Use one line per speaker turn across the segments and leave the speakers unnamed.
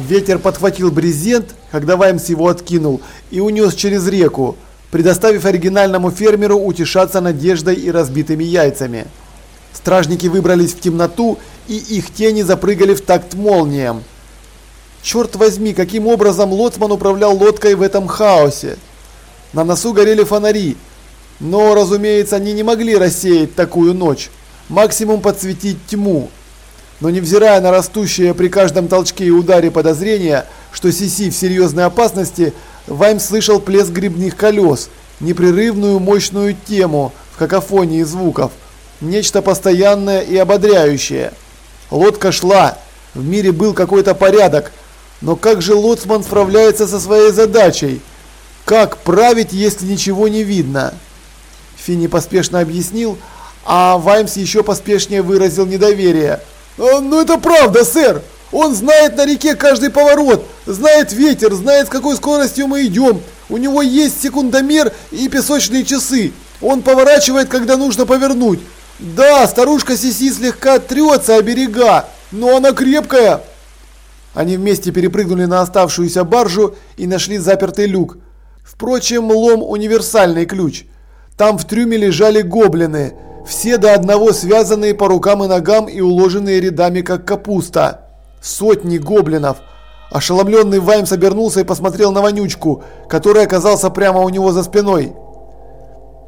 Ветер подхватил брезент, когда Ваймс его откинул, и унес через реку, предоставив оригинальному фермеру утешаться надеждой и разбитыми яйцами. Стражники выбрались в темноту, и их тени запрыгали в такт молниям. Черт возьми, каким образом лоцман управлял лодкой в этом хаосе? На носу горели фонари, но, разумеется, они не могли рассеять такую ночь, максимум подсветить тьму. Но невзирая на растущее при каждом толчке и ударе подозрение, что Сиси в серьезной опасности, Вайм слышал плеск грибных колес, непрерывную мощную тему в какофонии звуков, нечто постоянное и ободряющее. Лодка шла, в мире был какой-то порядок, но как же лоцман справляется со своей задачей? Как править, если ничего не видно? Финни поспешно объяснил, а Ваймс еще поспешнее выразил недоверие. «А, «Ну это правда, сэр! Он знает на реке каждый поворот, знает ветер, знает с какой скоростью мы идем. У него есть секундомер и песочные часы. Он поворачивает, когда нужно повернуть. Да, старушка Сиси слегка трется о берега, но она крепкая». Они вместе перепрыгнули на оставшуюся баржу и нашли запертый люк. Впрочем, лом универсальный ключ. Там в трюме лежали гоблины, все до одного связанные по рукам и ногам и уложенные рядами как капуста. Сотни гоблинов. Ошеломленный Ваймс обернулся и посмотрел на Вонючку, который оказался прямо у него за спиной.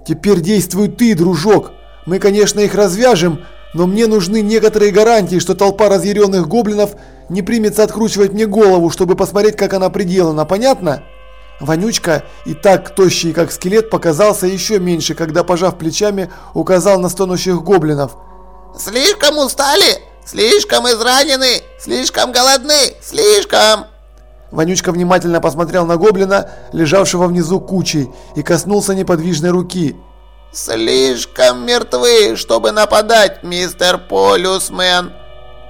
«Теперь действуй ты, дружок. Мы, конечно, их развяжем, но мне нужны некоторые гарантии, что толпа разъяренных гоблинов не примется откручивать мне голову, чтобы посмотреть, как она приделана, понятно? Вонючка, и так тощий, как скелет, показался еще меньше, когда, пожав плечами, указал на стонущих гоблинов.
«Слишком устали? Слишком изранены? Слишком голодны? Слишком!»
Вонючка внимательно посмотрел на гоблина, лежавшего внизу кучей, и коснулся неподвижной руки.
«Слишком мертвы, чтобы нападать, мистер Полюсмен!»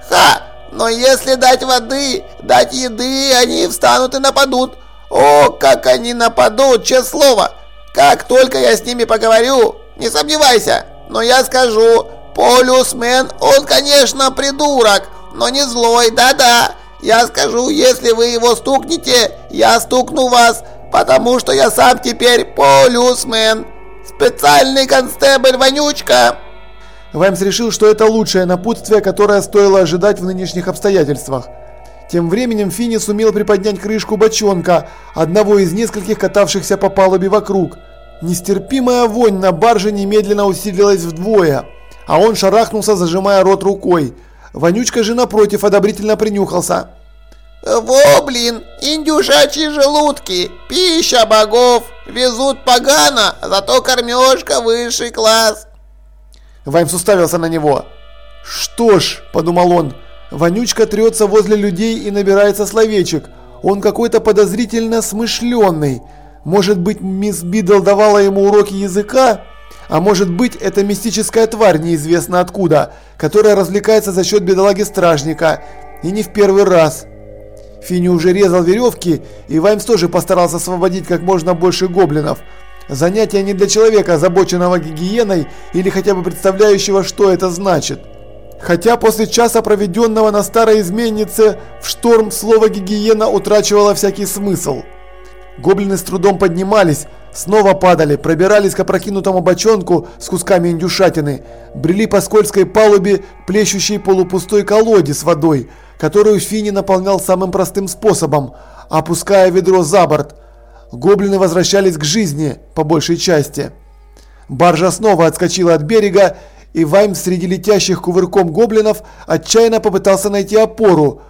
«Ха! Но если дать воды, дать еды, они встанут и нападут. О, как они нападут, честное слово! Как только я с ними поговорю, не сомневайся, но я скажу, полюсмен, он, конечно, придурок, но не злой, да-да. Я скажу, если вы его стукнете, я стукну вас, потому что я сам теперь полюсмен. Специальный констебль Вонючка.
Ваймс решил, что это лучшее напутствие, которое стоило ожидать в нынешних обстоятельствах. Тем временем Финни сумел приподнять крышку бочонка, одного из нескольких катавшихся по палубе вокруг. Нестерпимая вонь на барже немедленно усилилась вдвое, а он шарахнулся, зажимая рот рукой. Вонючка же напротив одобрительно принюхался.
«Во, блин, индюшачьи желудки, пища богов, везут погано, зато кормежка высший класс».
Ваймс уставился на него. «Что ж», – подумал он, – «вонючка трется возле людей и набирается словечек. Он какой-то подозрительно смышленный. Может быть, мисс Бидл давала ему уроки языка? А может быть, это мистическая тварь неизвестно откуда, которая развлекается за счет бедолаги-стражника. И не в первый раз». Финни уже резал веревки, и Ваймс тоже постарался освободить как можно больше гоблинов – Занятие не для человека, озабоченного гигиеной или хотя бы представляющего, что это значит. Хотя после часа, проведенного на старой изменнице, в шторм слово «гигиена» утрачивало всякий смысл. Гоблины с трудом поднимались, снова падали, пробирались к опрокинутому бочонку с кусками индюшатины, брели по скользкой палубе, плещущей полупустой колоде с водой, которую Фини наполнял самым простым способом, опуская ведро за борт – Гоблины возвращались к жизни, по большей части. Баржа снова отскочила от берега, и Вайм среди летящих кувырком гоблинов отчаянно попытался найти опору.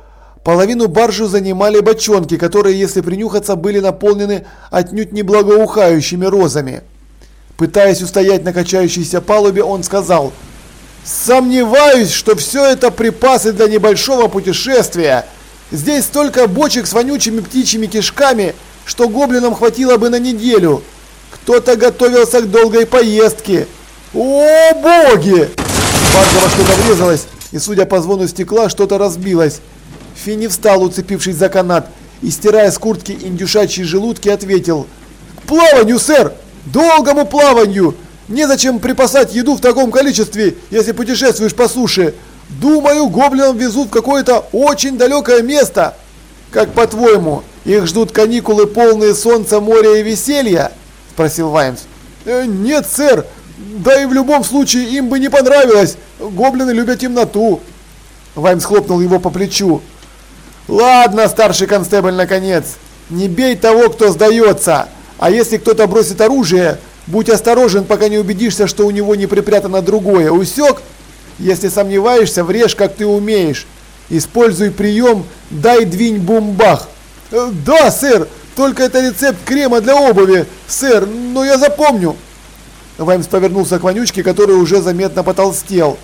Половину баржу занимали бочонки, которые, если принюхаться, были наполнены отнюдь не благоухающими розами. Пытаясь устоять на качающейся палубе, он сказал «Сомневаюсь, что все это припасы для небольшого путешествия. Здесь столько бочек с вонючими птичьими кишками – что гоблинам хватило бы на неделю. Кто-то готовился к долгой поездке. О, боги! Баржа во что-то врезалась, и, судя по звону стекла, что-то разбилось. Финни встал, уцепившись за канат, и, стирая с куртки индюшачьи желудки, ответил. «К плаванию, сэр! Долгому плаванию! Незачем припасать еду в таком количестве, если путешествуешь по суше. Думаю, гоблинам везут в какое-то очень далекое место!» Как по-твоему, их ждут каникулы полные солнца, моря и веселья? Спросил Ваймс.
Э, нет, сэр. Да и в любом случае им бы не понравилось. Гоблины любят темноту.
Ваймс хлопнул его по плечу. Ладно, старший констебль, наконец. Не бей того, кто сдается. А если кто-то бросит оружие, будь осторожен, пока не убедишься, что у него не припрятано другое. Усек? Если сомневаешься, врежь, как ты умеешь. Используй прием «дай двинь бумбах».
Э, да, сэр, только это рецепт крема для обуви, сэр, но я запомню.
Ваймс повернулся к Вонючке, который уже заметно потолстел.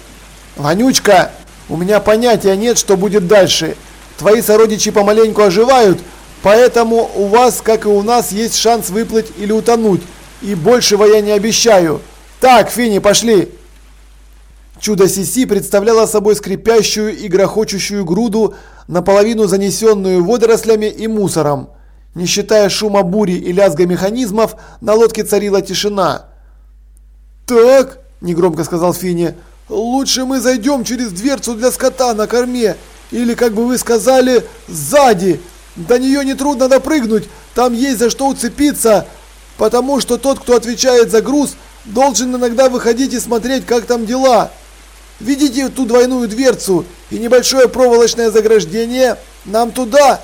«Вонючка, у меня понятия нет, что будет дальше. Твои сородичи помаленьку оживают, поэтому у вас, как и у нас, есть шанс выплыть или утонуть. И большего я не обещаю. Так, Фини, пошли!» Чудо Сиси представляло собой скрипящую и грохочущую груду, наполовину занесенную водорослями и мусором. Не считая шума бури и лязга механизмов, на лодке царила тишина.
«Так», – негромко сказал Фини, – «лучше мы зайдем через дверцу для скота на корме, или, как бы вы сказали, сзади. До нее нетрудно допрыгнуть, там есть за что уцепиться, потому что тот, кто отвечает за груз, должен иногда выходить и смотреть, как там дела». Видите ту двойную дверцу и небольшое проволочное заграждение? Нам туда!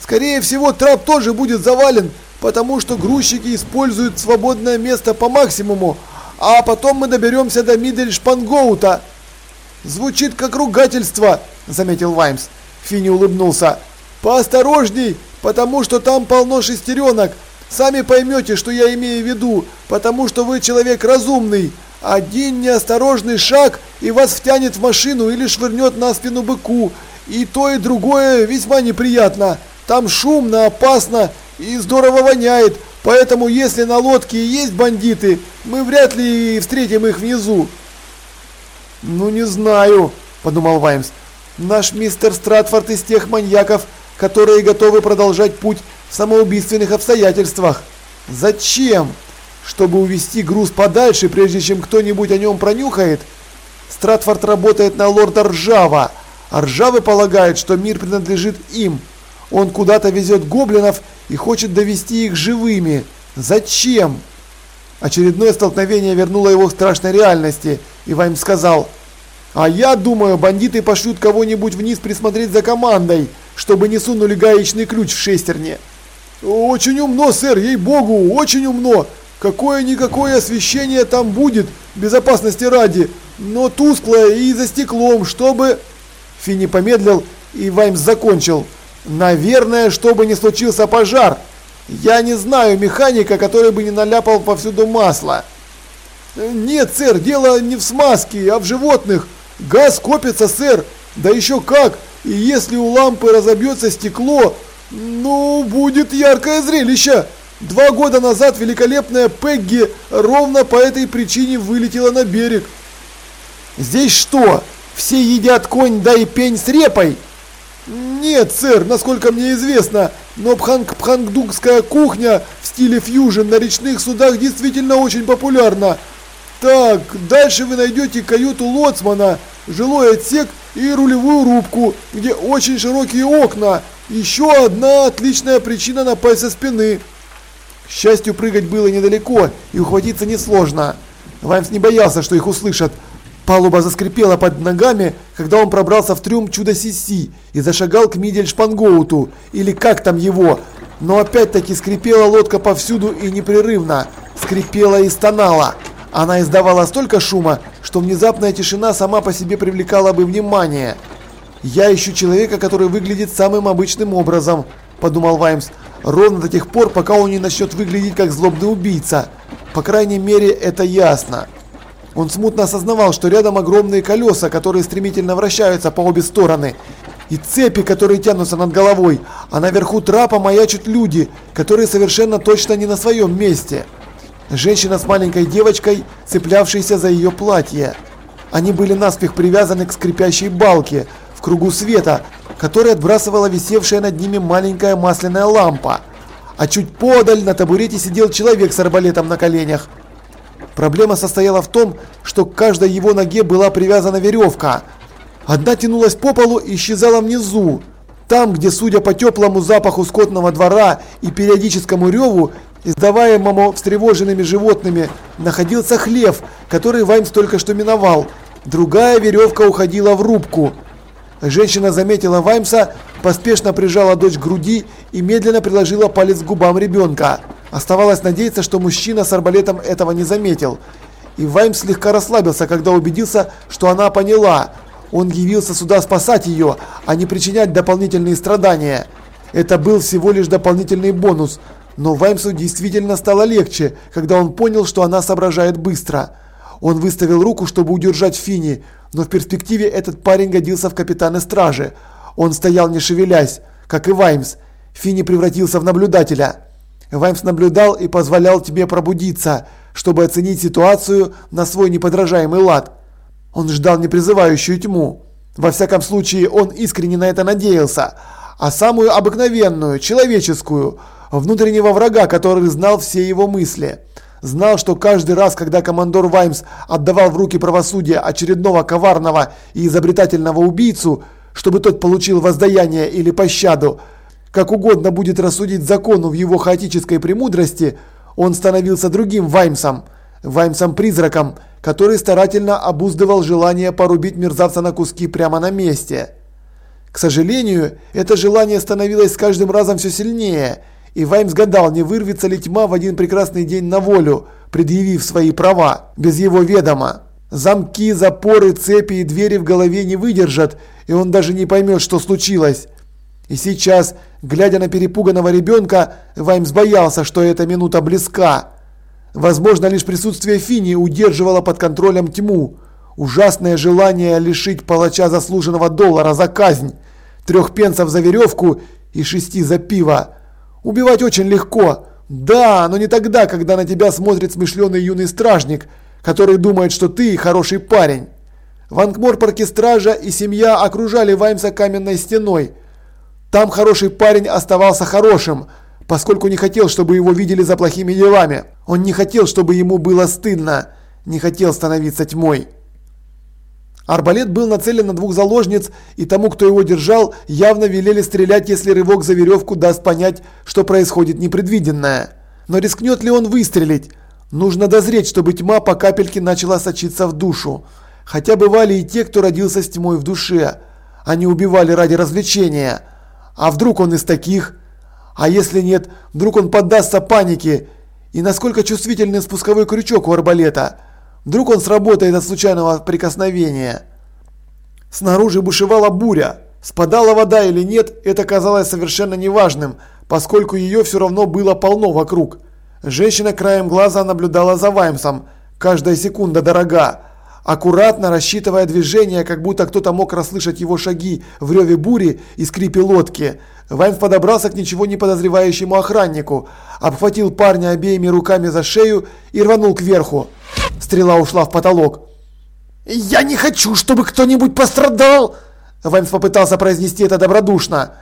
Скорее всего, трап тоже будет завален, потому что грузчики используют свободное место по максимуму, а потом мы доберемся до Мидельшпангоута. Звучит как ругательство, заметил Ваймс. Финни улыбнулся. Поосторожней, потому что там полно шестеренок. Сами поймете, что я имею в виду, потому что вы человек разумный. Один неосторожный шаг и вас втянет в машину или швырнет на спину быку. И то, и другое весьма неприятно. Там шумно, опасно и здорово воняет. Поэтому если на лодке есть бандиты, мы вряд ли встретим их внизу.
Ну не знаю, подумал Ваймс. Наш мистер Стратфорд из тех маньяков, которые готовы продолжать путь в самоубийственных обстоятельствах. Зачем? чтобы увести груз подальше, прежде чем кто-нибудь о нем пронюхает. Стратфорд работает на лорда Ржава, а Ржавы полагают, что мир принадлежит им. Он куда-то везет гоблинов и хочет довести их живыми. Зачем? Очередное столкновение вернуло его к страшной реальности, и Вайм сказал, «А я думаю, бандиты пошлют кого-нибудь вниз присмотреть за командой, чтобы не сунули гаечный ключ в шестерне».
«Очень умно, сэр, ей-богу, очень умно!» Какое-никакое освещение там будет, безопасности ради, но тусклое и за стеклом, чтобы...»
Финни помедлил, и Ваймс закончил. «Наверное, чтобы не случился пожар. Я не знаю механика, который бы не наляпал повсюду масло».
«Нет, сэр, дело не в смазке, а в животных. Газ копится, сэр. Да еще как. И если у лампы разобьется стекло, ну, будет яркое зрелище». Два года назад великолепная Пегги ровно по этой причине вылетела на берег.
Здесь что, все едят конь да и пень с репой?
Нет, сэр, насколько мне известно, но пханг-пхангдукская кухня в стиле фьюжн на речных судах действительно очень популярна. Так, дальше вы найдете каюту лоцмана, жилой отсек и рулевую рубку, где очень широкие окна. Еще одна отличная причина напасть со спины.
К счастью, прыгать было недалеко и ухватиться несложно. Ваймс не боялся, что их услышат. Палуба заскрипела под ногами, когда он пробрался в трюм чудо Сиси и зашагал к Мидельшпангоуту, или как там его. Но опять-таки скрипела лодка повсюду и непрерывно. Скрипела и стонала. Она издавала столько шума, что внезапная тишина сама по себе привлекала бы внимание. «Я ищу человека, который выглядит самым обычным образом», – подумал Ваймс ровно до тех пор, пока он не начнет выглядеть как злобный убийца. По крайней мере, это ясно. Он смутно осознавал, что рядом огромные колеса, которые стремительно вращаются по обе стороны, и цепи, которые тянутся над головой, а наверху трапа маячат люди, которые совершенно точно не на своем месте. Женщина с маленькой девочкой, цеплявшейся за ее платье. Они были наспех привязаны к скрипящей балке в кругу света, который отбрасывала висевшая над ними маленькая масляная лампа. А чуть подаль на табурете сидел человек с арбалетом на коленях. Проблема состояла в том, что к каждой его ноге была привязана веревка. Одна тянулась по полу и исчезала внизу. Там, где, судя по теплому запаху скотного двора и периодическому реву, издаваемому встревоженными животными, находился хлев, который Ваймс только что миновал. Другая веревка уходила в рубку. Женщина заметила Ваймса, поспешно прижала дочь к груди и медленно приложила палец к губам ребенка. Оставалось надеяться, что мужчина с арбалетом этого не заметил. И Ваймс слегка расслабился, когда убедился, что она поняла. Он явился сюда спасать ее, а не причинять дополнительные страдания. Это был всего лишь дополнительный бонус, но Ваймсу действительно стало легче, когда он понял, что она соображает быстро. Он выставил руку, чтобы удержать Фини, но в перспективе этот парень годился в капитаны стражи. Он стоял не шевелясь, как и Ваймс. Фини превратился в наблюдателя. Ваймс наблюдал и позволял тебе пробудиться, чтобы оценить ситуацию на свой неподражаемый лад. Он ждал непризывающую тьму. Во всяком случае, он искренне на это надеялся. А самую обыкновенную, человеческую, внутреннего врага, который знал все его мысли. Знал, что каждый раз, когда командор Ваймс отдавал в руки правосудия очередного коварного и изобретательного убийцу, чтобы тот получил воздаяние или пощаду, как угодно будет рассудить закону в его хаотической премудрости, он становился другим Ваймсом, Ваймсом-призраком, который старательно обуздывал желание порубить мерзавца на куски прямо на месте. К сожалению, это желание становилось с каждым разом все сильнее, и Ваймс гадал, не вырвется ли тьма в один прекрасный день на волю, предъявив свои права, без его ведома. Замки, запоры, цепи и двери в голове не выдержат, и он даже не поймет, что случилось. И сейчас, глядя на перепуганного ребенка, Ваймс боялся, что эта минута близка. Возможно, лишь присутствие Фини удерживало под контролем тьму. Ужасное желание лишить палача заслуженного доллара за казнь, трех пенсов за веревку и шести за пиво. Убивать очень легко. Да, но не тогда, когда на тебя смотрит смышленый юный стражник, который думает, что ты хороший парень. В Ангморпорке стража и семья окружали Ваймса каменной стеной. Там хороший парень оставался хорошим, поскольку не хотел, чтобы его видели за плохими делами. Он не хотел, чтобы ему было стыдно, не хотел становиться тьмой. Арбалет был нацелен на двух заложниц, и тому, кто его держал, явно велели стрелять, если рывок за веревку даст понять, что происходит непредвиденное. Но рискнет ли он выстрелить? Нужно дозреть, чтобы тьма по капельке начала сочиться в душу. Хотя бывали и те, кто родился с тьмой в душе. Они убивали ради развлечения. А вдруг он из таких? А если нет, вдруг он поддастся панике? И насколько чувствительный спусковой крючок у арбалета? Вдруг он сработает от случайного прикосновения? Снаружи бушевала буря. Спадала вода или нет, это казалось совершенно неважным, поскольку ее все равно было полно вокруг. Женщина краем глаза наблюдала за Ваймсом. Каждая секунда дорога. Аккуратно рассчитывая движения, как будто кто-то мог расслышать его шаги в реве бури и скрипе лодки, Ваймс подобрался к ничего не подозревающему охраннику, обхватил парня обеими руками за шею и рванул кверху. Стрела ушла в потолок. «Я не хочу, чтобы кто-нибудь пострадал!» Ваймс попытался произнести это добродушно.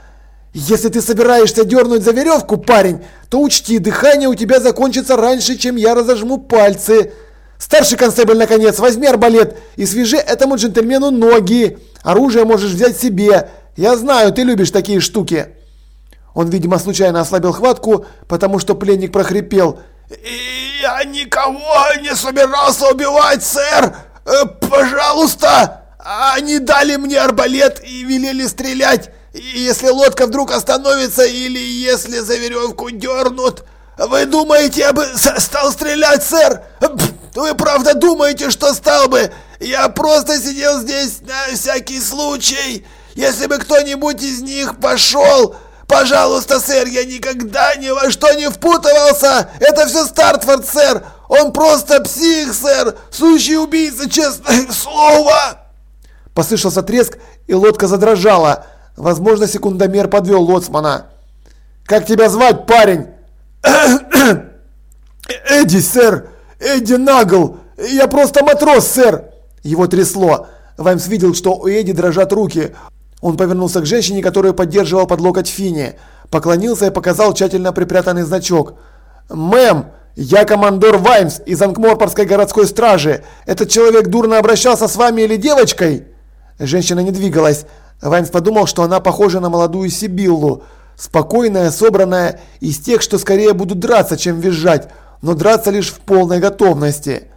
«Если ты собираешься дернуть за веревку, парень, то учти, дыхание у тебя закончится раньше, чем я разожму пальцы!» Старший констебль, наконец, возьми арбалет и свяжи этому джентльмену ноги. Оружие можешь взять себе. Я знаю, ты любишь такие штуки. Он, видимо, случайно ослабил хватку, потому что пленник прохрипел.
«Я никого не собирался убивать, сэр! Э, пожалуйста! Они дали мне арбалет и велели стрелять, если лодка вдруг остановится или если за веревку дернут. Вы думаете, я бы стал стрелять, сэр? Вы правда думаете, что стал бы? Я просто сидел здесь на всякий случай. Если бы кто-нибудь из них пошел... Пожалуйста, сэр, я никогда ни во что не впутывался. Это все Стартфорд, сэр. Он просто псих, сэр. Сущий убийца, честное слово.
Послышался треск, и лодка задрожала. Возможно, секундомер подвел лоцмана. «Как тебя звать, парень?»
«Эдди, сэр! Эдди Нагл! Я просто матрос, сэр!»
Его трясло. Ваймс видел, что у Эдди дрожат руки. Он повернулся к женщине, которую поддерживал под локоть Фини. Поклонился и показал тщательно припрятанный значок. «Мэм, я командор Ваймс из Анкморпорской городской стражи. Этот человек дурно обращался с вами или девочкой?» Женщина не двигалась. Ваймс подумал, что она похожа на молодую Сибиллу. Спокойная, собранная, из тех, что скорее будут драться, чем визжать, но драться лишь в полной готовности.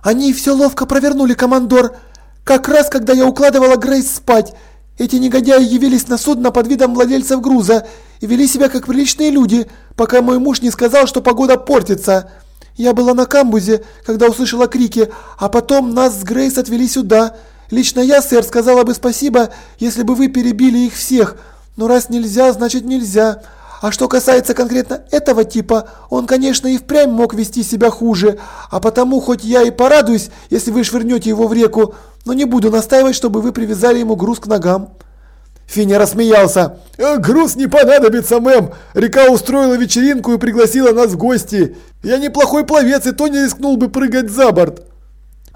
«Они все ловко провернули, командор. Как раз, когда я укладывала Грейс спать. Эти негодяи явились на судно под видом владельцев груза и вели себя как приличные люди, пока мой муж не сказал, что погода портится. Я была на камбузе, когда услышала крики, а потом нас с Грейс отвели сюда. Лично я, сэр, сказала бы спасибо, если бы вы перебили их всех, но раз нельзя, значит нельзя. А что касается конкретно этого типа, он, конечно, и впрямь мог вести себя хуже, а потому хоть я и порадуюсь, если вы швырнете его в реку, но не буду настаивать, чтобы вы привязали ему груз к ногам».
Финя рассмеялся.
«Э, «Груз не понадобится, мэм. Река устроила вечеринку и пригласила нас в гости. Я неплохой пловец, и то не рискнул бы прыгать за борт».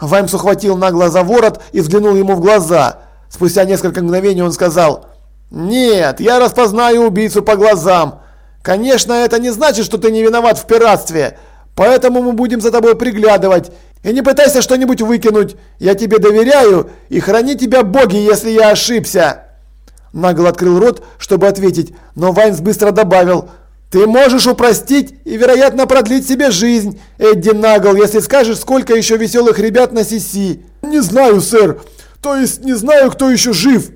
Ваймс ухватил нагло за ворот и взглянул ему в глаза. Спустя несколько мгновений он сказал «Нет, я распознаю убийцу по глазам. Конечно, это не значит, что ты не виноват в пиратстве, поэтому мы будем за тобой приглядывать. И не пытайся что-нибудь выкинуть. Я тебе доверяю, и храни тебя боги, если я ошибся». Нагл открыл рот, чтобы ответить, но Вайнс быстро добавил «Ты можешь упростить и, вероятно, продлить себе жизнь, Эдди Нагл, если скажешь, сколько еще веселых ребят на Сиси».
«Не знаю, сэр. То есть не знаю, кто еще жив».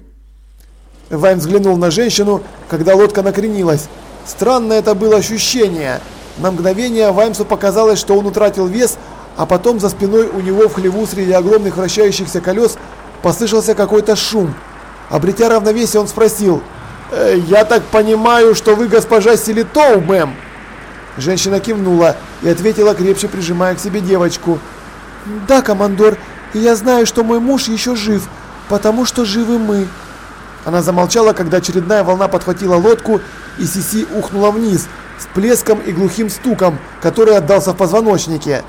Вайн взглянул на женщину, когда лодка накренилась. Странное это было ощущение. На мгновение Ваймсу показалось, что он утратил вес, а потом за спиной у него в хлеву среди огромных вращающихся колес послышался какой-то шум. Обретя равновесие, он спросил, «Э, «Я так понимаю, что вы госпожа Селитоу, мэм?» Женщина кивнула и ответила, крепче прижимая к себе девочку.
«Да, командор, и я знаю, что мой муж еще жив, потому что живы мы».
Она замолчала, когда очередная волна подхватила лодку, и Сиси ухнула вниз с плеском и глухим стуком, который отдался в позвоночнике.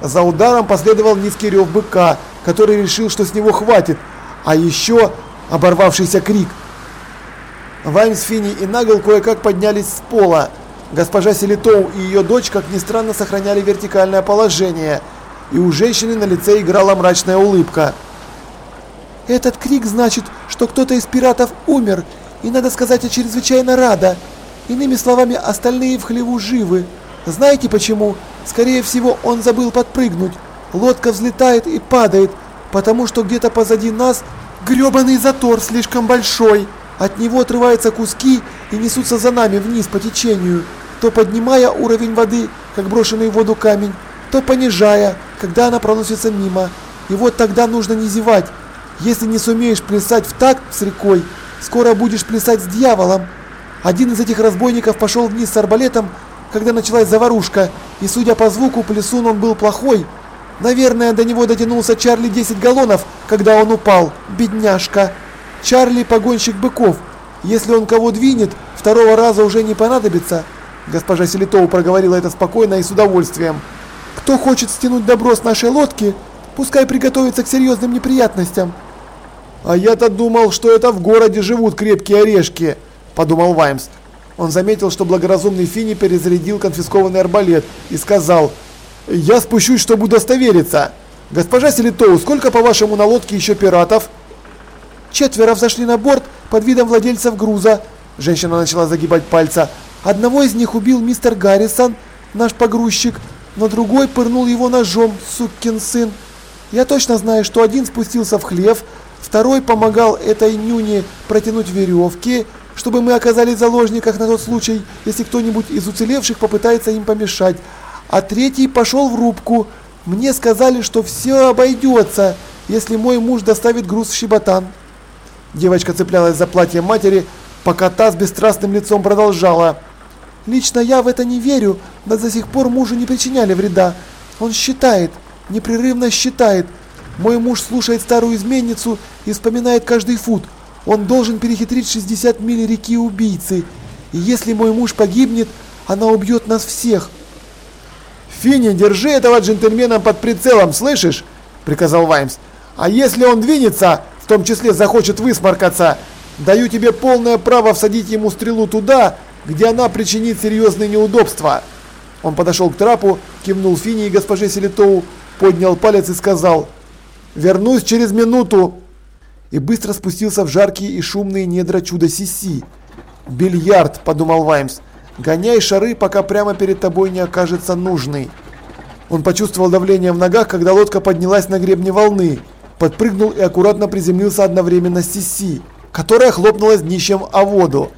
За ударом последовал низкий рев быка, который решил, что с него хватит, а еще оборвавшийся крик. Ваймс, Финни и Нагл кое-как поднялись с пола. Госпожа Селитоу и ее дочь, как ни странно, сохраняли вертикальное положение, и у женщины на лице играла мрачная улыбка.
Этот крик значит, что кто-то из пиратов умер, и надо сказать, я чрезвычайно рада. Иными словами, остальные в хлеву живы. Знаете почему? Скорее всего, он забыл подпрыгнуть. Лодка взлетает и падает, потому что где-то позади нас грёбаный затор слишком большой. От него отрываются куски и несутся за нами вниз по течению, то поднимая уровень воды, как брошенный в воду камень, то понижая, когда она проносится мимо. И вот тогда нужно не зевать, если не сумеешь плясать в такт с рекой, скоро будешь плясать с дьяволом. Один из этих разбойников пошел вниз с арбалетом, когда началась заварушка, и судя по звуку, плясун он был плохой. Наверное, до него дотянулся Чарли 10 галлонов, когда он упал, бедняжка. Чарли погонщик быков. Если он кого двинет, второго раза уже не понадобится. Госпожа Селитова проговорила это спокойно и с удовольствием. Кто хочет стянуть добро с нашей лодки, пускай приготовится к серьезным неприятностям.
«А я-то думал, что это в городе живут крепкие орешки», – подумал Ваймс. Он заметил, что благоразумный Фини перезарядил конфискованный арбалет и сказал, «Я спущусь, чтобы удостовериться. Госпожа Селитоу, сколько, по-вашему, на лодке еще пиратов?»
«Четверо взошли на борт под видом владельцев груза», – женщина начала загибать пальца. «Одного из них убил мистер Гаррисон, наш погрузчик, но другой пырнул его ножом, сукин сын. Я точно знаю, что один спустился в хлев, Второй помогал этой нюне протянуть веревки, чтобы мы оказались в заложниках на тот случай, если кто-нибудь из уцелевших попытается им помешать. А третий пошел в рубку. Мне сказали, что все обойдется, если мой муж доставит груз в Щеботан. Девочка цеплялась за платье матери, пока та с бесстрастным лицом продолжала. Лично я в это не верю, но до сих пор мужу не причиняли вреда. Он считает, непрерывно считает, мой муж слушает старую изменницу и вспоминает каждый фут. Он должен перехитрить 60 миль реки убийцы. И если мой муж погибнет, она убьет нас всех.
«Финни, держи этого джентльмена под прицелом, слышишь?» – приказал Ваймс. «А если он двинется, в том числе захочет высморкаться, даю тебе полное право всадить ему стрелу туда, где она причинит серьезные неудобства». Он подошел к трапу, кивнул Финни и госпоже Селитоу, поднял палец и сказал – Вернусь через минуту!» и быстро спустился в жаркие и шумные недра чуда Сиси. «Бильярд», – подумал Ваймс, – «гоняй шары, пока прямо перед тобой не окажется нужный». Он почувствовал давление в ногах, когда лодка поднялась на гребне волны, подпрыгнул и аккуратно приземлился одновременно с Сиси, которая хлопнулась днищем о воду.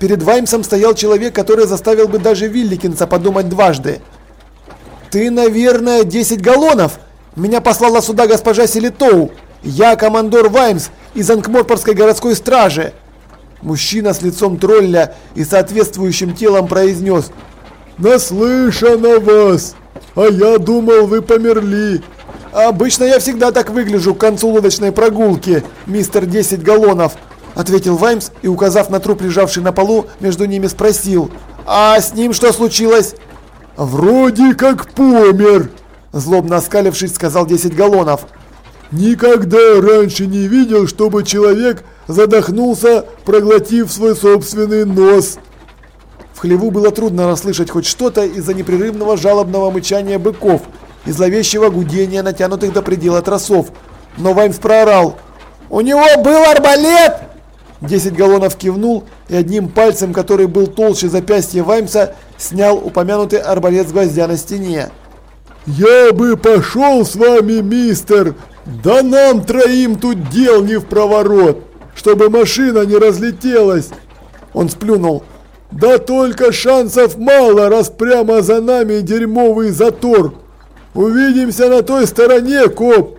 Перед Ваймсом стоял человек, который заставил бы даже Вилликинса подумать дважды. «Ты, наверное, 10 галлонов? Меня послала сюда госпожа Селитоу. Я командор Ваймс из Анкморпорской городской стражи». Мужчина с лицом тролля и соответствующим телом произнес
«Наслышан о вас, а я думал, вы померли».
«Обычно я всегда так выгляжу к концу лодочной прогулки, мистер 10 галлонов», ответил Ваймс и, указав на труп, лежавший на полу, между ними спросил «А с ним что случилось?»
«Вроде как помер»,
злобно оскалившись, сказал 10 галлонов.
«Никогда раньше не видел, чтобы человек задохнулся, проглотив свой собственный нос».
В хлеву было трудно расслышать хоть что-то из-за непрерывного жалобного мычания быков и зловещего гудения натянутых до предела тросов. Но Ваймс проорал. «У него был арбалет!» Десять галлонов кивнул и одним пальцем, который был толще запястья Ваймса, снял упомянутый арбалет с гвоздя на стене.
«Я бы пошел с вами, мистер! Да нам троим тут дел не в проворот, чтобы машина не разлетелась!»
Он сплюнул.
«Да только шансов мало, раз прямо за нами дерьмовый затор! Увидимся на той стороне, коп!»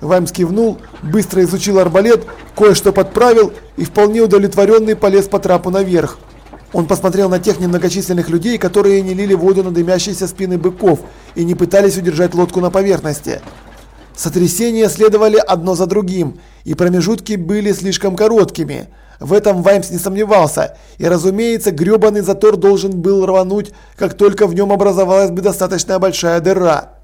Ваймс кивнул, быстро изучил арбалет, кое-что подправил и вполне удовлетворенный полез по трапу наверх. Он посмотрел на тех немногочисленных людей, которые не лили воду на дымящиеся спины быков и не пытались удержать лодку на поверхности. Сотрясения следовали одно за другим, и промежутки были слишком короткими. В этом Ваймс не сомневался, и разумеется, грёбаный затор должен был рвануть, как только в нем образовалась бы достаточно большая дыра.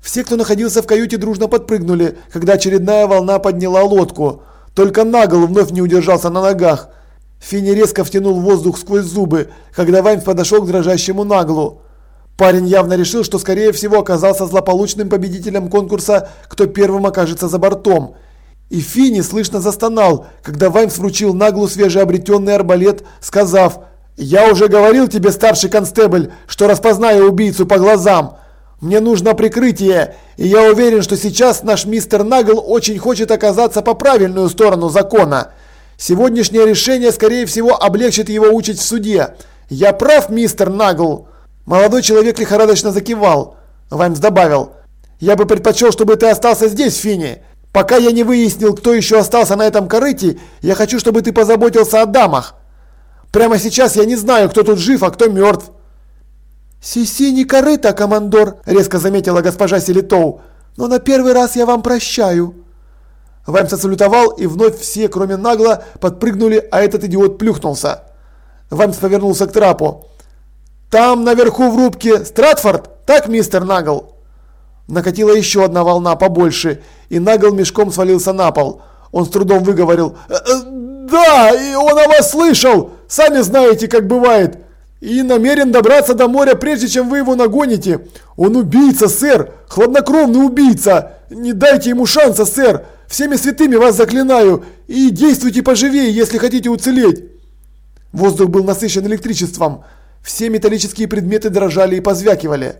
Все, кто находился в каюте, дружно подпрыгнули, когда очередная волна подняла лодку. Только Нагл вновь не удержался на ногах. Финни резко втянул воздух сквозь зубы, когда Ваймс подошел к дрожащему Наглу. Парень явно решил, что скорее всего оказался злополучным победителем конкурса «Кто первым окажется за бортом». И Финни слышно застонал, когда Ваймс вручил Наглу свежеобретенный арбалет, сказав «Я уже говорил тебе, старший констебль, что распознаю убийцу по глазам». Мне нужно прикрытие, и я уверен, что сейчас наш мистер Нагл очень хочет оказаться по правильную сторону закона. Сегодняшнее решение, скорее всего, облегчит его участь в суде. Я прав, мистер Нагл?» Молодой человек лихорадочно закивал. Ваймс добавил. «Я бы предпочел, чтобы ты остался здесь, Финни. Пока я не выяснил, кто еще остался на этом корыте, я хочу, чтобы ты позаботился о дамах. Прямо сейчас я не знаю, кто тут жив, а кто мертв».
«Сиси не корыто, командор», – резко заметила госпожа Селитоу. «Но на первый раз я вам прощаю».
Ваймс отсалютовал, и вновь все, кроме Нагла, подпрыгнули, а этот идиот плюхнулся. Ваймс повернулся к трапу. «Там наверху в рубке Стратфорд, так, мистер Нагл?» Накатила еще одна волна побольше, и Нагл мешком свалился на пол. Он с трудом выговорил. «Э, э, «Да, и он о вас слышал! Сами знаете, как бывает!» и намерен добраться до моря, прежде чем вы его нагоните. Он убийца, сэр, хладнокровный убийца. Не дайте ему шанса, сэр. Всеми святыми вас заклинаю. И действуйте поживее, если хотите уцелеть. Воздух был насыщен электричеством. Все металлические предметы дрожали и позвякивали.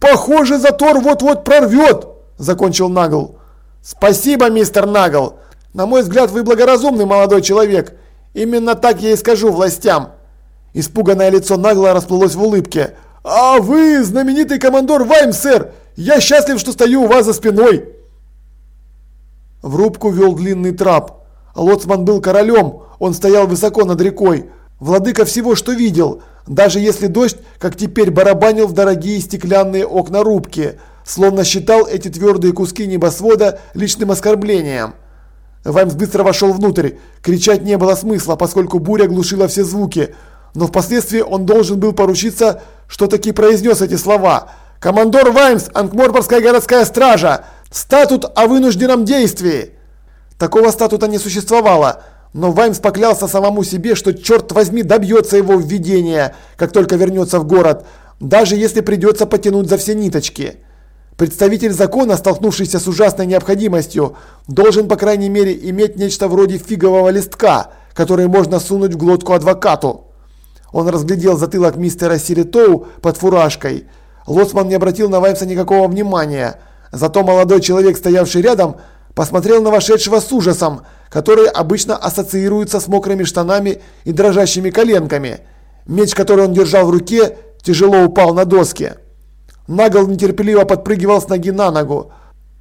«Похоже, затор вот-вот прорвет!» – закончил Нагл. «Спасибо, мистер Нагл. На мой взгляд, вы благоразумный молодой человек. Именно так я и скажу властям». Испуганное лицо нагло расплылось в улыбке. «А вы знаменитый командор Вайм, сэр! Я счастлив, что стою у вас за спиной!» В рубку вел длинный трап. Лоцман был королем, он стоял высоко над рекой. Владыка всего, что видел, даже если дождь, как теперь, барабанил в дорогие стеклянные окна рубки, словно считал эти твердые куски небосвода личным оскорблением. Ваймс быстро вошел внутрь. Кричать не было смысла, поскольку буря глушила все звуки – но впоследствии он должен был поручиться, что таки произнес эти слова. «Командор Ваймс, Анкморпорская городская стража! Статут о вынужденном действии!» Такого статута не существовало, но Ваймс поклялся самому себе, что черт возьми добьется его введения, как только вернется в город, даже если придется потянуть за все ниточки. Представитель закона, столкнувшийся с ужасной необходимостью, должен по крайней мере иметь нечто вроде фигового листка, который можно сунуть в глотку адвокату. Он разглядел затылок мистера Сиритоу под фуражкой. Лоцман не обратил на Ваймса никакого внимания. Зато молодой человек, стоявший рядом, посмотрел на вошедшего с ужасом, который обычно ассоциируется с мокрыми штанами и дрожащими коленками. Меч, который он держал в руке, тяжело упал на доски. Нагл нетерпеливо подпрыгивал с ноги на ногу.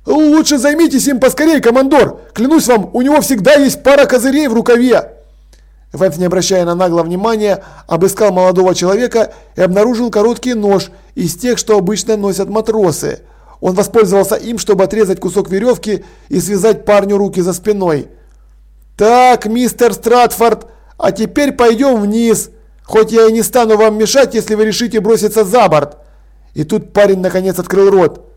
«Лучше займитесь им поскорей, командор! Клянусь вам, у него всегда есть пара козырей в рукаве!» Ваймс, не обращая на нагло внимания, обыскал молодого человека и обнаружил короткий нож из тех, что обычно носят матросы. Он воспользовался им, чтобы отрезать кусок веревки и связать парню руки за спиной. «Так, мистер Стратфорд, а теперь пойдем вниз, хоть я и не стану вам мешать, если вы решите броситься за борт». И тут парень наконец открыл рот.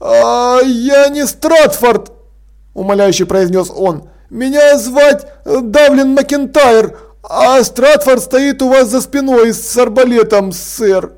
«А я не Стратфорд!» – умоляюще произнес он. Меня звать э, Давлин Макентайр, а Стратфорд стоит у вас за спиной с арбалетом, сэр.